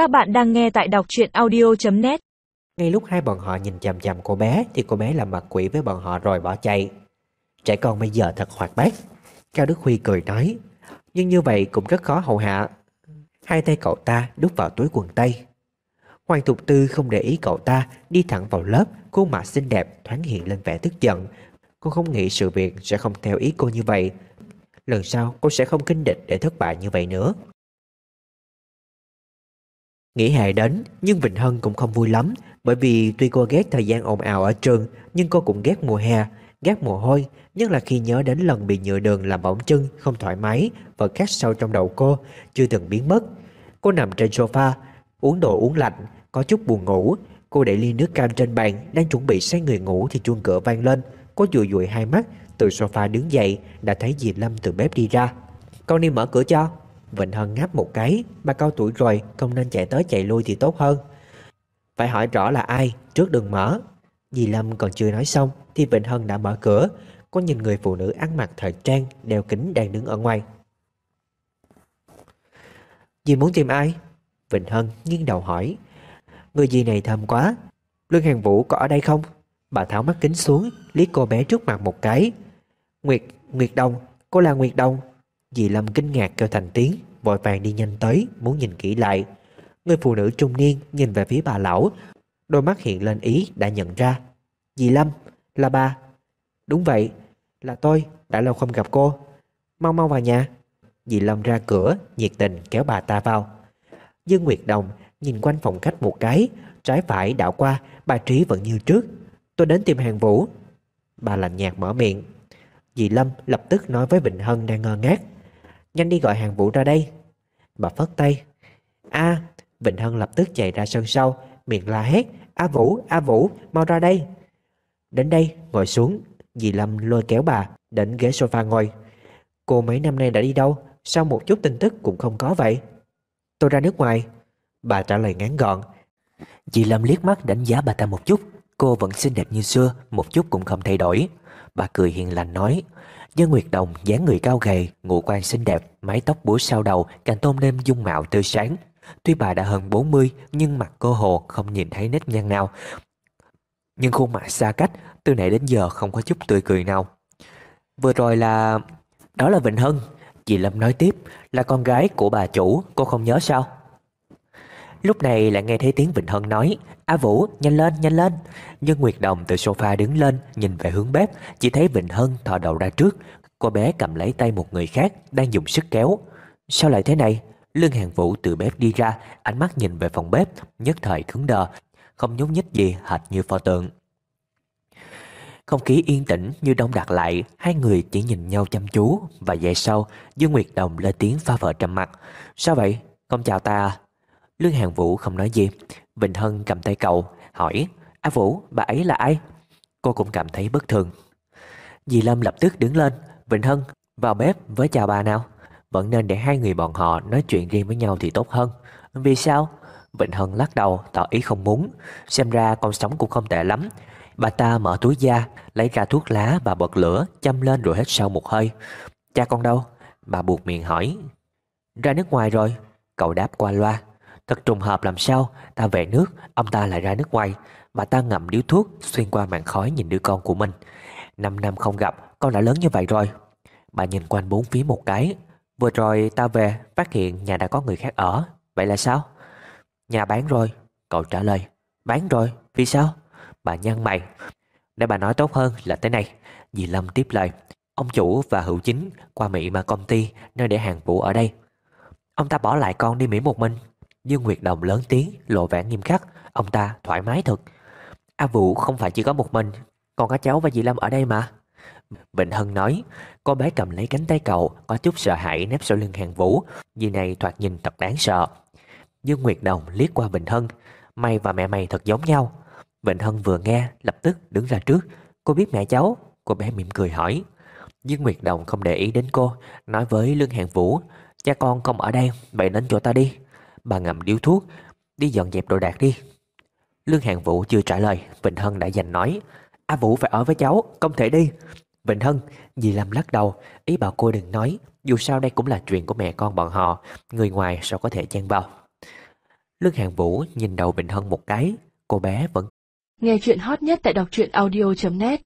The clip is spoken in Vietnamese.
Các bạn đang nghe tại đọc truyện audio.net Ngay lúc hai bọn họ nhìn chằm chằm cô bé, Thì cô bé làm mặt quỷ với bọn họ rồi bỏ chạy. Trẻ con bây giờ thật hoạt bát. Cao Đức Huy cười nói, Nhưng như vậy cũng rất khó hầu hạ. Hai tay cậu ta đút vào túi quần tây Hoàng Thục Tư không để ý cậu ta, Đi thẳng vào lớp, Khuôn mặt xinh đẹp thoáng hiện lên vẻ tức giận. Cô không nghĩ sự việc sẽ không theo ý cô như vậy. Lần sau cô sẽ không kinh địch để thất bại như vậy nữa. Nghỉ hè đến nhưng Vịnh Hân cũng không vui lắm, Bởi vì tuy cô ghét thời gian ồn ào ở trường, Nhưng cô cũng ghét mùa hè, Ghét mồ hôi, Nhất là khi nhớ đến lần bị nhựa đường làm bỏng chân, Không thoải mái Và khát sâu trong đầu cô, Chưa từng biến mất. Cô nằm trên sofa, Uống đồ uống lạnh, Có chút buồn ngủ. Cô để ly nước cam trên bàn, Đang chuẩn bị say người ngủ thì chuông cửa vang lên. Cô dụi dụi hai mắt, Từ sofa đứng dậy, Đã thấy dì Lâm từ bếp đi ra. Con đi mở cửa cho. Vịnh Hân ngáp một cái Ba cao tuổi rồi không nên chạy tới chạy lui thì tốt hơn. Phải hỏi rõ là ai Trước đừng mở. Dì Lâm còn chưa nói xong Thì Vịnh Hân đã mở cửa. Có nhìn người phụ nữ ăn mặc thời trang Đeo kính đang đứng ở ngoài. Dì muốn tìm ai? Vịnh Hân nghiêng đầu hỏi. Người dì này thơm quá. Lương Hàng Vũ có ở đây không? Bà tháo mắt kính xuống liếc cô bé trước mặt một cái. Nguyệt, Nguyệt Đông Cô là Nguyệt Đông. Dì Lâm kinh ngạc kêu thành tiếng, Vội vàng đi nhanh tới, Muốn nhìn kỹ lại. Người phụ nữ trung niên nhìn về phía bà lão, Đôi mắt hiện lên ý, đã nhận ra. Dì Lâm, Là bà. Đúng vậy, Là tôi, Đã lâu không gặp cô. Mau mau vào nhà. Dì Lâm ra cửa, Nhiệt tình kéo bà ta vào. Dương Nguyệt Đồng nhìn quanh phòng khách một cái, Trái phải đảo qua, Bà Trí vẫn như trước. Tôi đến tìm hàng vũ. Bà lạnh nhạt mở miệng. Dì Lâm lập tức nói với Bình Hân đang ngơ ngác. Nhanh đi gọi hàng vũ ra đây. Bà phất tay. A Vịnh Hân lập tức chạy ra sân sau. Miệng la hét. A Vũ, A Vũ, mau ra đây. Đến đây, ngồi xuống. Dì Lâm lôi kéo bà Đến ghế sofa ngồi. Cô mấy năm nay đã đi đâu? Sao một chút tin tức cũng không có vậy? Tôi ra nước ngoài. Bà trả lời ngắn gọn. Dì Lâm liếc mắt đánh giá bà ta một chút. Cô vẫn xinh đẹp như xưa Một chút cũng không thay đổi Bà cười hiền lành nói Dân Nguyệt Đồng dáng người cao gầy, ngũ quan xinh đẹp, mái tóc búa sau đầu càng tôn lên dung mạo tươi sáng. Tuy bà đã hơn 40 nhưng mặt cô hồ không nhìn thấy nếp nhăn nào. Nhưng khuôn mặt xa cách, từ nãy đến giờ không có chút tươi cười nào. Vừa rồi là... Đó là Vịnh Hân. Chị Lâm nói tiếp là con gái của bà chủ, cô không nhớ sao? Lúc này lại nghe thấy tiếng Vịnh Hân nói, A Vũ, nhanh lên nhanh lên. Nhưng Nguyệt Đồng từ sofa đứng lên, Nhìn về hướng bếp, Chỉ thấy Vịnh Hân thò đầu ra trước. Cô bé cầm lấy tay một người khác, Đang dùng sức kéo. Sao lại thế này? Lương Hàng Vũ từ bếp đi ra, Ánh mắt nhìn về phòng bếp, Nhất thời cứng đờ, Không nhúc nhích gì, hệt như pho tượng. Không khí yên tĩnh như đông đặc lại, Hai người chỉ nhìn nhau chăm chú Và về sau, Dương Nguyệt Đồng lên tiếng pha vợ trầm mặt Sao vậy? Không chào ta à? Lương Hàng Vũ không nói gì. Vịnh Hân cầm tay cậu, Hỏi, A Vũ, bà ấy là ai? Cô cũng cảm thấy bất thường. Dì Lâm lập tức đứng lên, Vịnh Hân, vào bếp với chào bà nào. Vẫn nên để hai người bọn họ nói chuyện riêng với nhau thì tốt hơn. Vì sao? Vịnh Hân lắc đầu, tỏ ý không muốn. Xem ra con sống cũng không tệ lắm. Bà ta mở túi da, Lấy ra thuốc lá và bật lửa, Châm lên rồi hết sau một hơi. Cha con đâu? Bà buộc miệng hỏi. Ra nước ngoài rồi. Cậu đáp qua loa. Thật trùng hợp làm sao? Ta về nước, Ông ta lại ra nước ngoài Bà ta ngậm điếu thuốc, Xuyên qua màn khói nhìn đứa con của mình. Năm năm không gặp, Con đã lớn như vậy rồi. Bà nhìn quanh bốn phía một cái. Vừa rồi ta về, Phát hiện nhà đã có người khác ở. Vậy là sao? Nhà bán rồi, Cậu trả lời. Bán rồi, Vì sao? Bà nhăn mày. Để bà nói tốt hơn là thế này. Dì Lâm tiếp lời. Ông chủ và hữu chính qua Mỹ mà công ty, Nơi để hàng vũ ở đây. Ông ta bỏ lại con đi Mỹ một mình. Dương Nguyệt Đồng lớn tiếng, lộ vẻ nghiêm khắc. Ông ta thoải mái thật. A Vũ không phải chỉ có một mình, Còn có cháu và dì Lâm ở đây mà. Bình Hân nói, Cô bé cầm lấy cánh tay cậu, Có chút sợ hãi nép sau lưng hàng Vũ. Dì này thoạt nhìn thật đáng sợ. Dương Nguyệt Đồng liếc qua Bình Hân Mày và mẹ mày thật giống nhau. Bình Hân vừa nghe, lập tức đứng ra trước. Cô biết mẹ cháu? Cô bé mỉm cười hỏi. Dương Nguyệt Đồng không để ý đến cô, Nói với Lương Hàng Vũ, Cha con không ở đây Vậy đến chỗ ta đi. Bà ngậm điếu thuốc Đi dọn dẹp đồ đạc đi. Lương Hàng Vũ chưa trả lời Vịnh Hân đã giành nói A Vũ phải ở với cháu Không thể đi. Vịnh Hân Dì Lâm lắc đầu Ý bảo cô đừng nói Dù sao đây cũng là chuyện của mẹ con bọn họ Người ngoài sao có thể chen vào. Lương Hàng Vũ nhìn đầu Bình Hân một cái, cô bé vẫn Nghe chuyện hot nhất tại đọc truyện audio.net